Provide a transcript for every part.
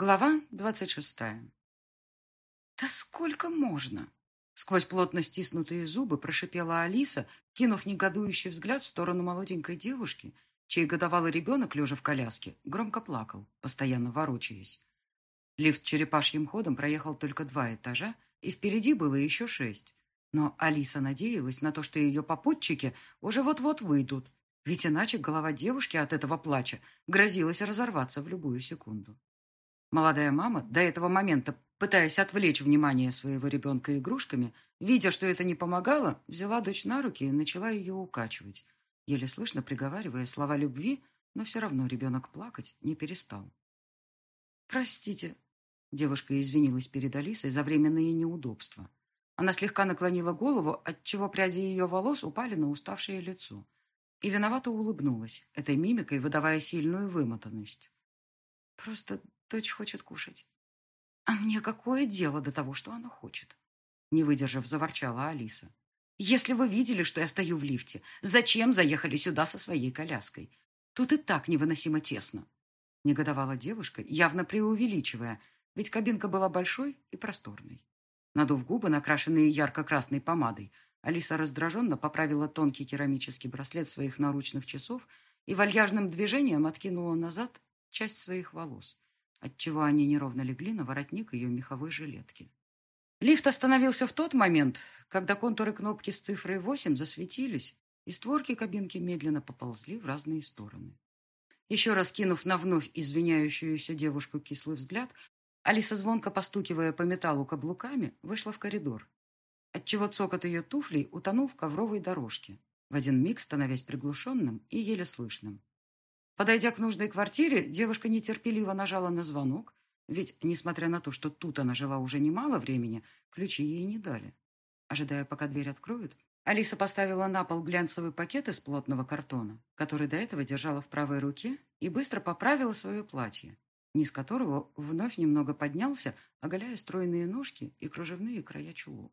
Глава двадцать шестая. «Да сколько можно?» Сквозь плотно стиснутые зубы прошипела Алиса, кинув негодующий взгляд в сторону молоденькой девушки, чей годовалый ребенок, лежа в коляске, громко плакал, постоянно ворочаясь. Лифт черепашьим ходом проехал только два этажа, и впереди было еще шесть. Но Алиса надеялась на то, что ее попутчики уже вот-вот выйдут, ведь иначе голова девушки от этого плача грозилась разорваться в любую секунду. Молодая мама, до этого момента пытаясь отвлечь внимание своего ребенка игрушками, видя, что это не помогало, взяла дочь на руки и начала ее укачивать, еле слышно приговаривая слова любви, но все равно ребенок плакать не перестал. «Простите», — девушка извинилась перед Алисой за временные неудобства. Она слегка наклонила голову, отчего пряди ее волос упали на уставшее лицо, и виновато улыбнулась, этой мимикой выдавая сильную вымотанность. «Просто дочь хочет кушать». «А мне какое дело до того, что она хочет?» Не выдержав, заворчала Алиса. «Если вы видели, что я стою в лифте, зачем заехали сюда со своей коляской? Тут и так невыносимо тесно». Негодовала девушка, явно преувеличивая, ведь кабинка была большой и просторной. Надув губы, накрашенные ярко-красной помадой, Алиса раздраженно поправила тонкий керамический браслет своих наручных часов и вальяжным движением откинула назад часть своих волос, отчего они неровно легли на воротник ее меховой жилетки. Лифт остановился в тот момент, когда контуры кнопки с цифрой 8 засветились, и створки кабинки медленно поползли в разные стороны. Еще раз кинув на вновь извиняющуюся девушку кислый взгляд, Алиса, звонко постукивая по металлу каблуками, вышла в коридор, отчего цокот ее туфлей утонул в ковровой дорожке, в один миг становясь приглушенным и еле слышным. Подойдя к нужной квартире, девушка нетерпеливо нажала на звонок, ведь, несмотря на то, что тут она жила уже немало времени, ключи ей не дали. Ожидая, пока дверь откроют, Алиса поставила на пол глянцевый пакет из плотного картона, который до этого держала в правой руке, и быстро поправила свое платье, низ которого вновь немного поднялся, оголяя стройные ножки и кружевные края чулок.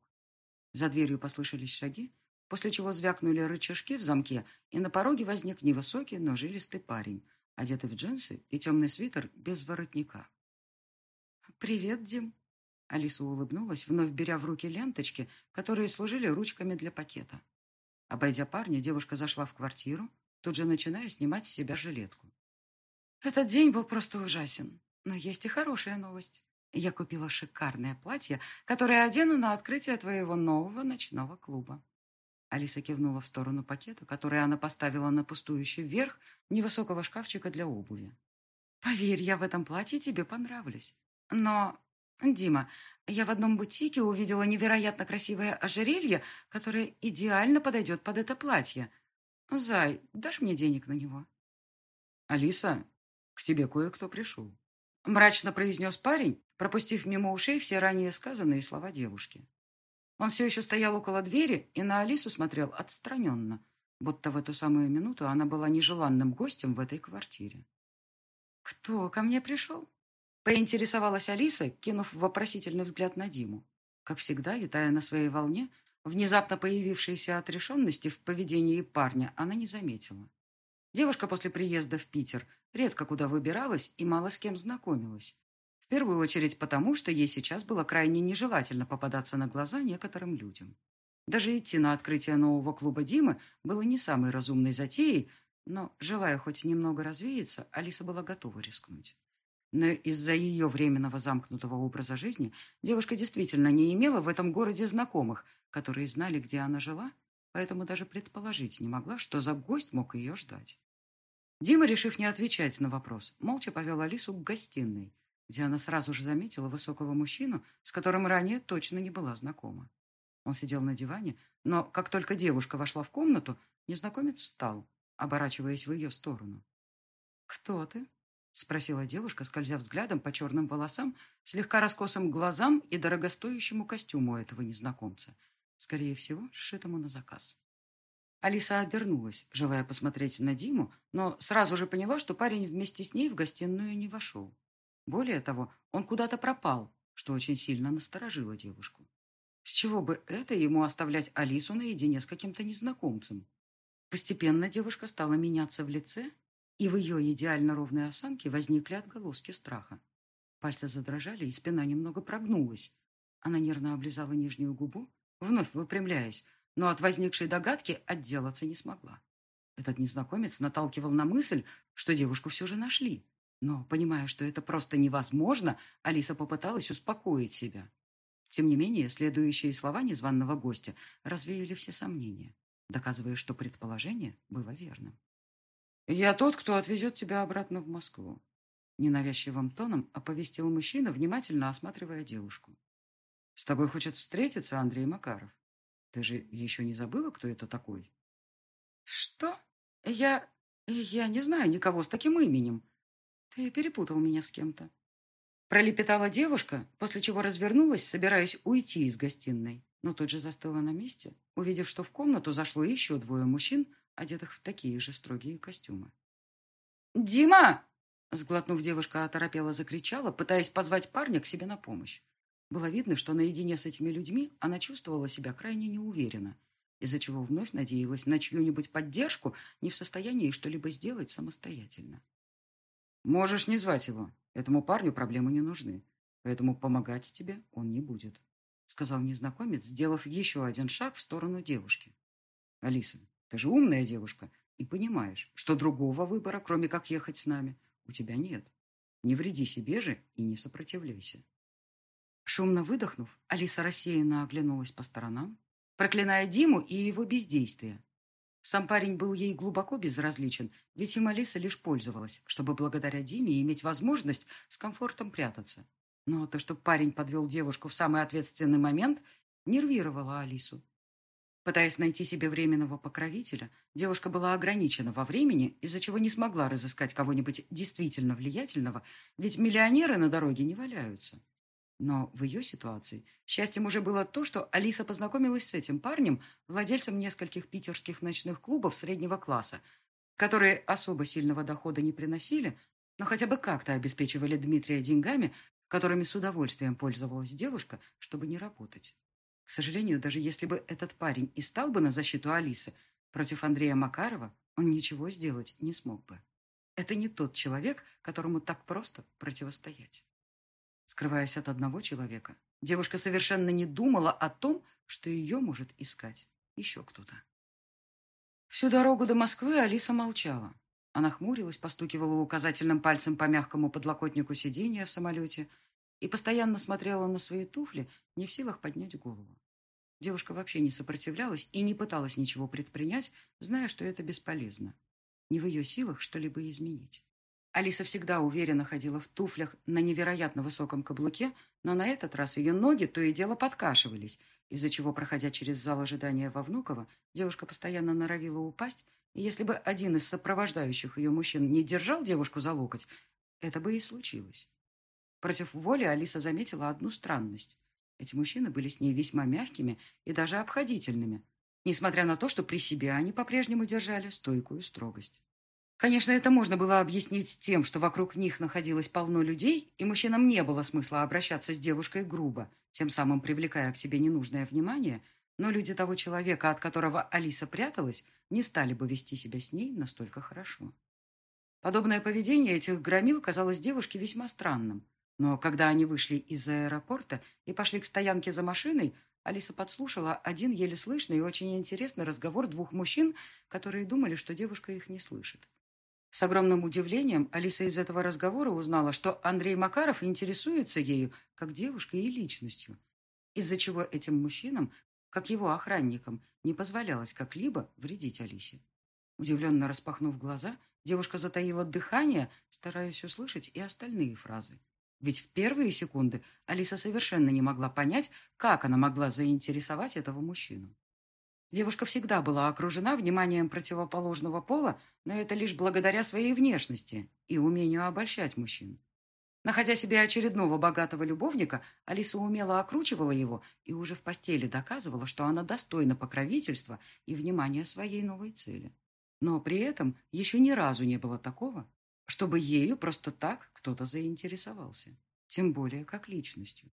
За дверью послышались шаги, после чего звякнули рычажки в замке, и на пороге возник невысокий, но жилистый парень, одетый в джинсы и темный свитер без воротника. «Привет, Дим!» Алиса улыбнулась, вновь беря в руки ленточки, которые служили ручками для пакета. Обойдя парня, девушка зашла в квартиру, тут же начиная снимать с себя жилетку. Этот день был просто ужасен, но есть и хорошая новость. Я купила шикарное платье, которое одену на открытие твоего нового ночного клуба. Алиса кивнула в сторону пакета, который она поставила на пустующий верх невысокого шкафчика для обуви. «Поверь, я в этом платье тебе понравлюсь. Но, Дима, я в одном бутике увидела невероятно красивое ожерелье, которое идеально подойдет под это платье. Зай, дашь мне денег на него?» «Алиса, к тебе кое-кто пришел», — мрачно произнес парень, пропустив мимо ушей все ранее сказанные слова девушки. Он все еще стоял около двери и на Алису смотрел отстраненно, будто в эту самую минуту она была нежеланным гостем в этой квартире. «Кто ко мне пришел?» Поинтересовалась Алиса, кинув вопросительный взгляд на Диму. Как всегда, летая на своей волне, внезапно появившейся отрешенности в поведении парня она не заметила. Девушка после приезда в Питер редко куда выбиралась и мало с кем знакомилась. В первую очередь потому, что ей сейчас было крайне нежелательно попадаться на глаза некоторым людям. Даже идти на открытие нового клуба Димы было не самой разумной затеей, но, желая хоть немного развеяться, Алиса была готова рискнуть. Но из-за ее временного замкнутого образа жизни девушка действительно не имела в этом городе знакомых, которые знали, где она жила, поэтому даже предположить не могла, что за гость мог ее ждать. Дима, решив не отвечать на вопрос, молча повел Алису к гостиной, где она сразу же заметила высокого мужчину, с которым ранее точно не была знакома. Он сидел на диване, но как только девушка вошла в комнату, незнакомец встал, оборачиваясь в ее сторону. «Кто ты?» — спросила девушка, скользя взглядом по черным волосам, слегка раскосым глазам и дорогостоящему костюму этого незнакомца, скорее всего, сшитому на заказ. Алиса обернулась, желая посмотреть на Диму, но сразу же поняла, что парень вместе с ней в гостиную не вошел. Более того, он куда-то пропал, что очень сильно насторожило девушку. С чего бы это ему оставлять Алису наедине с каким-то незнакомцем? Постепенно девушка стала меняться в лице, и в ее идеально ровной осанке возникли отголоски страха. Пальцы задрожали, и спина немного прогнулась. Она нервно облизала нижнюю губу, вновь выпрямляясь, но от возникшей догадки отделаться не смогла. Этот незнакомец наталкивал на мысль, что девушку все же нашли. Но, понимая, что это просто невозможно, Алиса попыталась успокоить себя. Тем не менее, следующие слова незваного гостя развеяли все сомнения, доказывая, что предположение было верным. «Я тот, кто отвезет тебя обратно в Москву», ненавязчивым тоном оповестил мужчина, внимательно осматривая девушку. «С тобой хочет встретиться Андрей Макаров. Ты же еще не забыла, кто это такой?» «Что? Я... я не знаю никого с таким именем. Ты перепутал меня с кем-то». Пролепетала девушка, после чего развернулась, собираясь уйти из гостиной, но тут же застыла на месте, увидев, что в комнату зашло еще двое мужчин, одетых в такие же строгие костюмы. «Дима!» Сглотнув, девушка оторопела закричала, пытаясь позвать парня к себе на помощь. Было видно, что наедине с этими людьми она чувствовала себя крайне неуверенно, из-за чего вновь надеялась на чью-нибудь поддержку, не в состоянии что-либо сделать самостоятельно. «Можешь не звать его. Этому парню проблемы не нужны, поэтому помогать тебе он не будет», сказал незнакомец, сделав еще один шаг в сторону девушки. «Алиса, ты же умная девушка и понимаешь, что другого выбора, кроме как ехать с нами, у тебя нет. Не вреди себе же и не сопротивляйся». Шумно выдохнув, Алиса рассеянно оглянулась по сторонам, проклиная Диму и его бездействие. Сам парень был ей глубоко безразличен, ведь им Алиса лишь пользовалась, чтобы благодаря Диме иметь возможность с комфортом прятаться. Но то, что парень подвел девушку в самый ответственный момент, нервировало Алису. Пытаясь найти себе временного покровителя, девушка была ограничена во времени, из-за чего не смогла разыскать кого-нибудь действительно влиятельного, ведь миллионеры на дороге не валяются. Но в ее ситуации счастьем уже было то, что Алиса познакомилась с этим парнем, владельцем нескольких питерских ночных клубов среднего класса, которые особо сильного дохода не приносили, но хотя бы как-то обеспечивали Дмитрия деньгами, которыми с удовольствием пользовалась девушка, чтобы не работать. К сожалению, даже если бы этот парень и стал бы на защиту Алисы, против Андрея Макарова он ничего сделать не смог бы. Это не тот человек, которому так просто противостоять. Скрываясь от одного человека, девушка совершенно не думала о том, что ее может искать еще кто-то. Всю дорогу до Москвы Алиса молчала. Она хмурилась, постукивала указательным пальцем по мягкому подлокотнику сиденья в самолете и постоянно смотрела на свои туфли, не в силах поднять голову. Девушка вообще не сопротивлялась и не пыталась ничего предпринять, зная, что это бесполезно. Не в ее силах что-либо изменить. Алиса всегда уверенно ходила в туфлях на невероятно высоком каблуке, но на этот раз ее ноги то и дело подкашивались, из-за чего, проходя через зал ожидания во Внуково, девушка постоянно норовила упасть, и если бы один из сопровождающих ее мужчин не держал девушку за локоть, это бы и случилось. Против воли Алиса заметила одну странность. Эти мужчины были с ней весьма мягкими и даже обходительными, несмотря на то, что при себе они по-прежнему держали стойкую строгость. Конечно, это можно было объяснить тем, что вокруг них находилось полно людей, и мужчинам не было смысла обращаться с девушкой грубо, тем самым привлекая к себе ненужное внимание, но люди того человека, от которого Алиса пряталась, не стали бы вести себя с ней настолько хорошо. Подобное поведение этих громил казалось девушке весьма странным. Но когда они вышли из аэропорта и пошли к стоянке за машиной, Алиса подслушала один еле слышный и очень интересный разговор двух мужчин, которые думали, что девушка их не слышит. С огромным удивлением Алиса из этого разговора узнала, что Андрей Макаров интересуется ею как девушкой и личностью, из-за чего этим мужчинам, как его охранникам, не позволялось как-либо вредить Алисе. Удивленно распахнув глаза, девушка затаила дыхание, стараясь услышать и остальные фразы. Ведь в первые секунды Алиса совершенно не могла понять, как она могла заинтересовать этого мужчину. Девушка всегда была окружена вниманием противоположного пола, но это лишь благодаря своей внешности и умению обольщать мужчин. Находя себе очередного богатого любовника, Алиса умело окручивала его и уже в постели доказывала, что она достойна покровительства и внимания своей новой цели. Но при этом еще ни разу не было такого, чтобы ею просто так кто-то заинтересовался, тем более как личностью.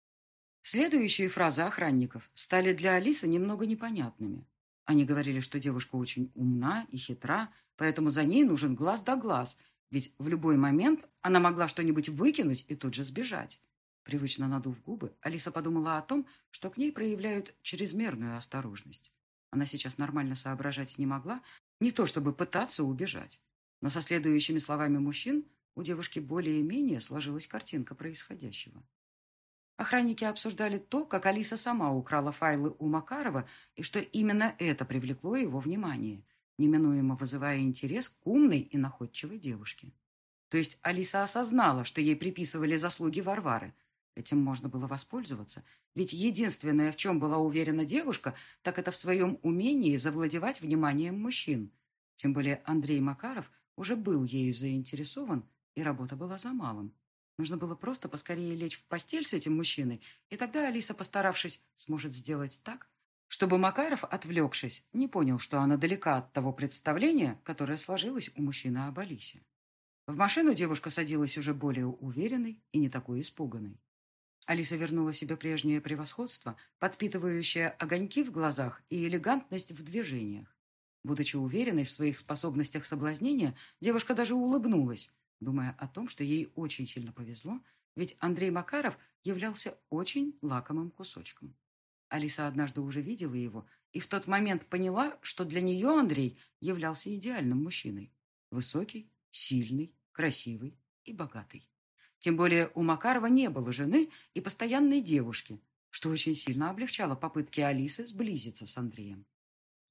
Следующие фразы охранников стали для Алисы немного непонятными. Они говорили, что девушка очень умна и хитра, поэтому за ней нужен глаз да глаз, Ведь в любой момент она могла что-нибудь выкинуть и тут же сбежать. Привычно надув губы, Алиса подумала о том, что к ней проявляют чрезмерную осторожность. Она сейчас нормально соображать не могла, не то чтобы пытаться убежать. Но со следующими словами мужчин у девушки более-менее сложилась картинка происходящего. Охранники обсуждали то, как Алиса сама украла файлы у Макарова, и что именно это привлекло его внимание, неминуемо вызывая интерес к умной и находчивой девушке. То есть Алиса осознала, что ей приписывали заслуги Варвары. Этим можно было воспользоваться, ведь единственное, в чем была уверена девушка, так это в своем умении завладевать вниманием мужчин. Тем более Андрей Макаров уже был ею заинтересован, и работа была за малым. Нужно было просто поскорее лечь в постель с этим мужчиной, и тогда Алиса, постаравшись, сможет сделать так, чтобы Макаров, отвлекшись, не понял, что она далека от того представления, которое сложилось у мужчины об Алисе. В машину девушка садилась уже более уверенной и не такой испуганной. Алиса вернула себе прежнее превосходство, подпитывающее огоньки в глазах и элегантность в движениях. Будучи уверенной в своих способностях соблазнения, девушка даже улыбнулась, думая о том, что ей очень сильно повезло, ведь Андрей Макаров являлся очень лакомым кусочком. Алиса однажды уже видела его и в тот момент поняла, что для нее Андрей являлся идеальным мужчиной. Высокий, сильный, красивый и богатый. Тем более у Макарова не было жены и постоянной девушки, что очень сильно облегчало попытки Алисы сблизиться с Андреем.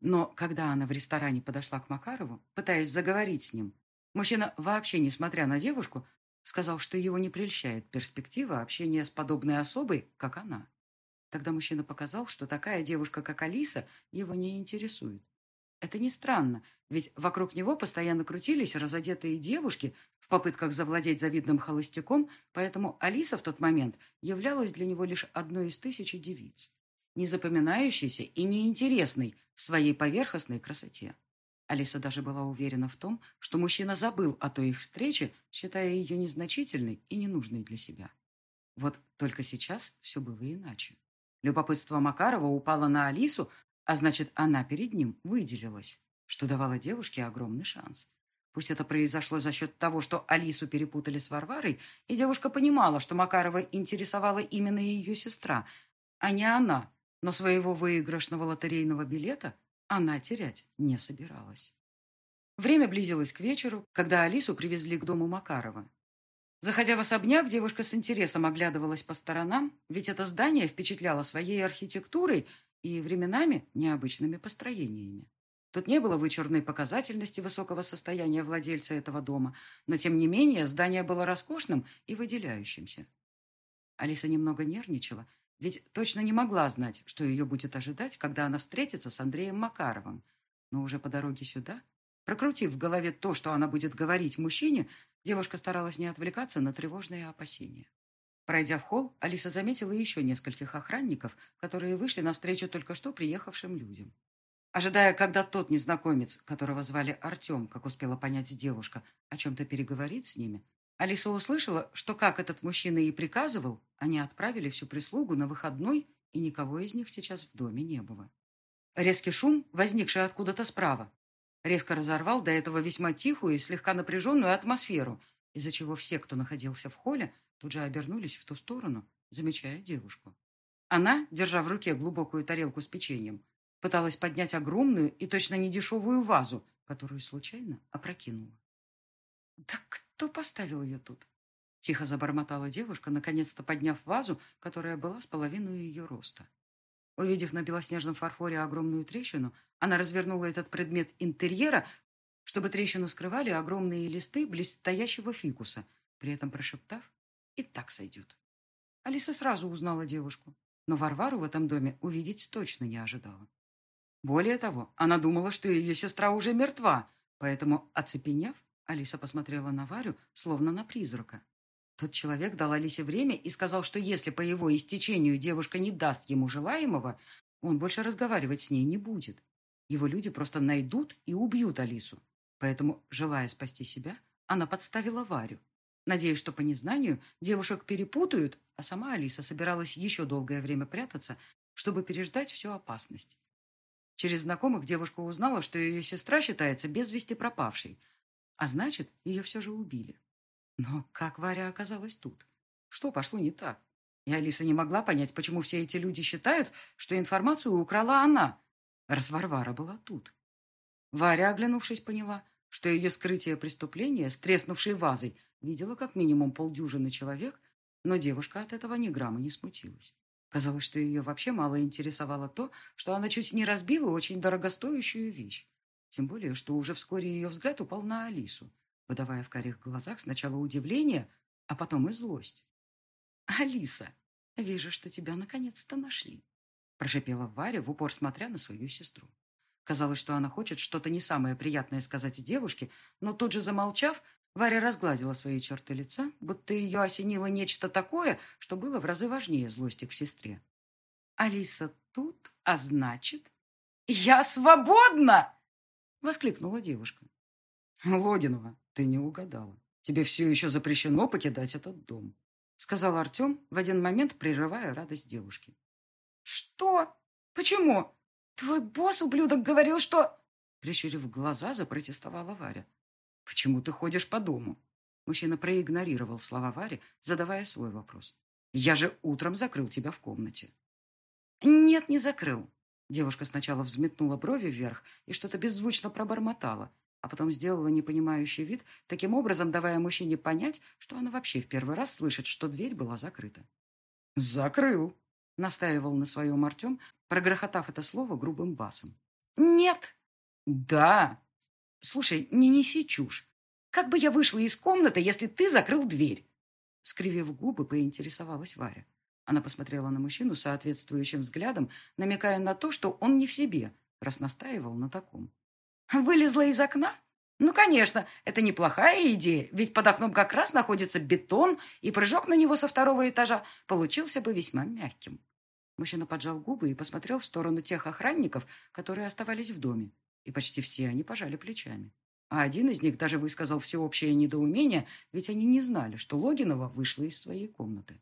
Но когда она в ресторане подошла к Макарову, пытаясь заговорить с ним, Мужчина, вообще несмотря на девушку, сказал, что его не прельщает перспектива общения с подобной особой, как она. Тогда мужчина показал, что такая девушка, как Алиса, его не интересует. Это не странно, ведь вокруг него постоянно крутились разодетые девушки в попытках завладеть завидным холостяком, поэтому Алиса в тот момент являлась для него лишь одной из тысячи девиц, незапоминающейся и неинтересной в своей поверхностной красоте. Алиса даже была уверена в том, что мужчина забыл о той их встрече, считая ее незначительной и ненужной для себя. Вот только сейчас все было иначе. Любопытство Макарова упало на Алису, а значит, она перед ним выделилась, что давало девушке огромный шанс. Пусть это произошло за счет того, что Алису перепутали с Варварой, и девушка понимала, что Макарова интересовала именно ее сестра, а не она, но своего выигрышного лотерейного билета она терять не собиралась. Время близилось к вечеру, когда Алису привезли к дому Макарова. Заходя в особняк, девушка с интересом оглядывалась по сторонам, ведь это здание впечатляло своей архитектурой и временами необычными построениями. Тут не было вычурной показательности высокого состояния владельца этого дома, но, тем не менее, здание было роскошным и выделяющимся. Алиса немного нервничала ведь точно не могла знать, что ее будет ожидать, когда она встретится с Андреем Макаровым. Но уже по дороге сюда, прокрутив в голове то, что она будет говорить мужчине, девушка старалась не отвлекаться на тревожные опасения. Пройдя в холл, Алиса заметила еще нескольких охранников, которые вышли навстречу только что приехавшим людям. Ожидая, когда тот незнакомец, которого звали Артем, как успела понять девушка, о чем-то переговорит с ними, Алиса услышала, что, как этот мужчина и приказывал, они отправили всю прислугу на выходной, и никого из них сейчас в доме не было. Резкий шум, возникший откуда-то справа, резко разорвал до этого весьма тихую и слегка напряженную атмосферу, из-за чего все, кто находился в холле, тут же обернулись в ту сторону, замечая девушку. Она, держа в руке глубокую тарелку с печеньем, пыталась поднять огромную и точно недешевую вазу, которую случайно опрокинула. «Так кто поставил ее тут? Тихо забормотала девушка, наконец-то подняв вазу, которая была с половиной ее роста. Увидев на белоснежном фарфоре огромную трещину, она развернула этот предмет интерьера, чтобы трещину скрывали огромные листы близстоящего фикуса, при этом прошептав «И так сойдет». Алиса сразу узнала девушку, но Варвару в этом доме увидеть точно не ожидала. Более того, она думала, что ее сестра уже мертва, поэтому, оцепенев, Алиса посмотрела на Варю, словно на призрака. Тот человек дал Алисе время и сказал, что если по его истечению девушка не даст ему желаемого, он больше разговаривать с ней не будет. Его люди просто найдут и убьют Алису. Поэтому, желая спасти себя, она подставила Варю. Надеясь, что по незнанию девушек перепутают, а сама Алиса собиралась еще долгое время прятаться, чтобы переждать всю опасность. Через знакомых девушка узнала, что ее сестра считается без вести пропавшей, А значит, ее все же убили. Но как Варя оказалась тут? Что пошло не так? И Алиса не могла понять, почему все эти люди считают, что информацию украла она, раз Варвара была тут. Варя, оглянувшись, поняла, что ее скрытие преступления с треснувшей вазой видела как минимум полдюжины человек, но девушка от этого ни грамма не смутилась. Казалось, что ее вообще мало интересовало то, что она чуть не разбила очень дорогостоящую вещь. Тем более, что уже вскоре ее взгляд упал на Алису, выдавая в карих глазах сначала удивление, а потом и злость. «Алиса, вижу, что тебя наконец-то нашли», прошипела Варя, в упор смотря на свою сестру. Казалось, что она хочет что-то не самое приятное сказать девушке, но тут же замолчав, Варя разгладила свои черты лица, будто ее осенило нечто такое, что было в разы важнее злости к сестре. «Алиса тут, а значит...» «Я свободна!» — воскликнула девушка. «Логинова, ты не угадала. Тебе все еще запрещено покидать этот дом», — сказал Артем, в один момент прерывая радость девушки. «Что? Почему? Твой босс, ублюдок, говорил, что...» Прищурив глаза, запротестовала Варя. «Почему ты ходишь по дому?» Мужчина проигнорировал слова Вари, задавая свой вопрос. «Я же утром закрыл тебя в комнате». «Нет, не закрыл». Девушка сначала взметнула брови вверх и что-то беззвучно пробормотала, а потом сделала непонимающий вид, таким образом давая мужчине понять, что она вообще в первый раз слышит, что дверь была закрыта. «Закрыл», — настаивал на своем Артем, прогрохотав это слово грубым басом. «Нет». «Да», «Слушай, не неси чушь. Как бы я вышла из комнаты, если ты закрыл дверь?» Скривив губы, поинтересовалась Варя. Она посмотрела на мужчину соответствующим взглядом, намекая на то, что он не в себе, раз настаивал на таком. «Вылезла из окна? Ну, конечно, это неплохая идея, ведь под окном как раз находится бетон, и прыжок на него со второго этажа получился бы весьма мягким». Мужчина поджал губы и посмотрел в сторону тех охранников, которые оставались в доме и почти все они пожали плечами. А один из них даже высказал всеобщее недоумение, ведь они не знали, что Логинова вышла из своей комнаты.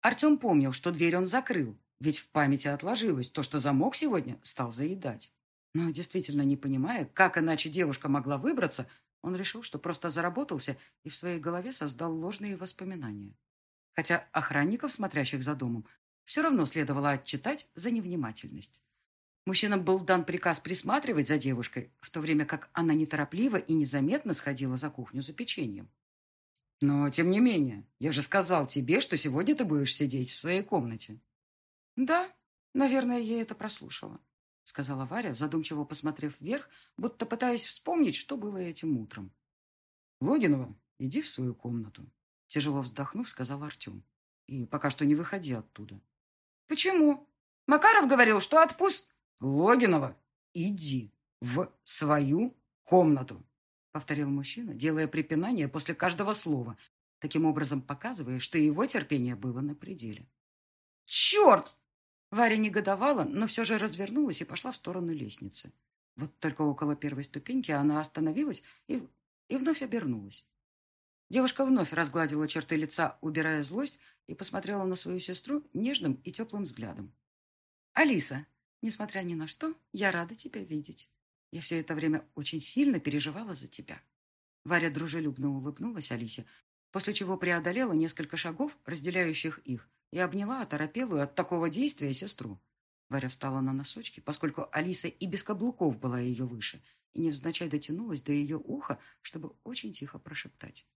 Артем помнил, что дверь он закрыл, ведь в памяти отложилось то, что замок сегодня стал заедать. Но действительно не понимая, как иначе девушка могла выбраться, он решил, что просто заработался и в своей голове создал ложные воспоминания. Хотя охранников, смотрящих за домом, все равно следовало отчитать за невнимательность. Мужчинам был дан приказ присматривать за девушкой, в то время как она неторопливо и незаметно сходила за кухню за печеньем. «Но, тем не менее, я же сказал тебе, что сегодня ты будешь сидеть в своей комнате». «Да, наверное, я это прослушала», — сказала Варя, задумчиво посмотрев вверх, будто пытаясь вспомнить, что было этим утром. «Логинова, иди в свою комнату», — тяжело вздохнув, сказал Артем. «И пока что не выходи оттуда». «Почему? Макаров говорил, что отпуск...» «Логинова, иди в свою комнату», — повторил мужчина, делая припинание после каждого слова, таким образом показывая, что его терпение было на пределе. «Черт!» Варя негодовала, но все же развернулась и пошла в сторону лестницы. Вот только около первой ступеньки она остановилась и, и вновь обернулась. Девушка вновь разгладила черты лица, убирая злость, и посмотрела на свою сестру нежным и теплым взглядом. «Алиса, Несмотря ни на что, я рада тебя видеть. Я все это время очень сильно переживала за тебя». Варя дружелюбно улыбнулась Алисе, после чего преодолела несколько шагов, разделяющих их, и обняла оторопелую от такого действия сестру. Варя встала на носочки, поскольку Алиса и без каблуков была ее выше, и невзначай дотянулась до ее уха, чтобы очень тихо прошептать.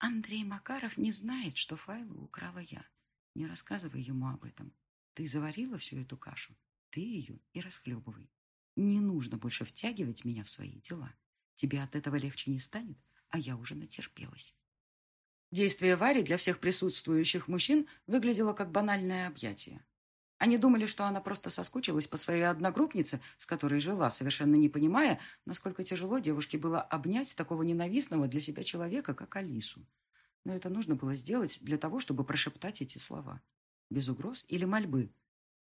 «Андрей Макаров не знает, что файлы украла я. Не рассказывай ему об этом. Ты заварила всю эту кашу, ты ее и расхлебывай. Не нужно больше втягивать меня в свои дела. Тебе от этого легче не станет, а я уже натерпелась. Действие Вари для всех присутствующих мужчин выглядело как банальное объятие. Они думали, что она просто соскучилась по своей одногруппнице, с которой жила, совершенно не понимая, насколько тяжело девушке было обнять такого ненавистного для себя человека, как Алису. Но это нужно было сделать для того, чтобы прошептать эти слова. Без угроз или мольбы,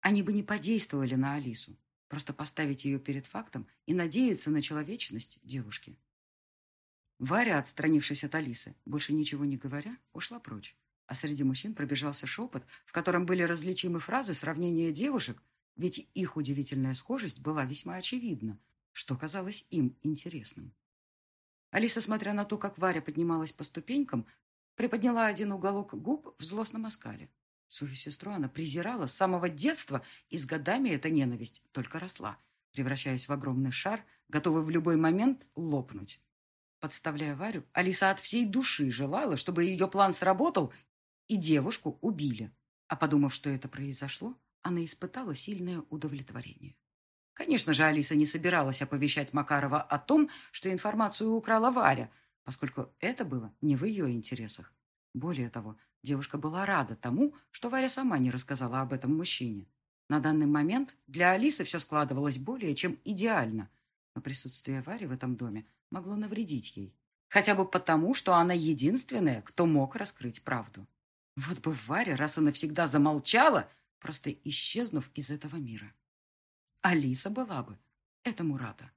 они бы не подействовали на Алису. Просто поставить ее перед фактом и надеяться на человечность девушки. Варя, отстранившись от Алисы, больше ничего не говоря, ушла прочь. А среди мужчин пробежался шепот, в котором были различимы фразы сравнения девушек, ведь их удивительная схожесть была весьма очевидна, что казалось им интересным. Алиса, смотря на то, как Варя поднималась по ступенькам, приподняла один уголок губ в злостном оскале. Свою сестру она презирала с самого детства, и с годами эта ненависть только росла, превращаясь в огромный шар, готовый в любой момент лопнуть. Подставляя Варю, Алиса от всей души желала, чтобы ее план сработал, и девушку убили. А подумав, что это произошло, она испытала сильное удовлетворение. Конечно же, Алиса не собиралась оповещать Макарова о том, что информацию украла Варя, поскольку это было не в ее интересах. Более того, девушка была рада тому, что Варя сама не рассказала об этом мужчине. На данный момент для Алисы все складывалось более чем идеально, но присутствие Вари в этом доме могло навредить ей. Хотя бы потому, что она единственная, кто мог раскрыть правду. Вот бы Варя раз и навсегда замолчала, просто исчезнув из этого мира. Алиса была бы этому рада.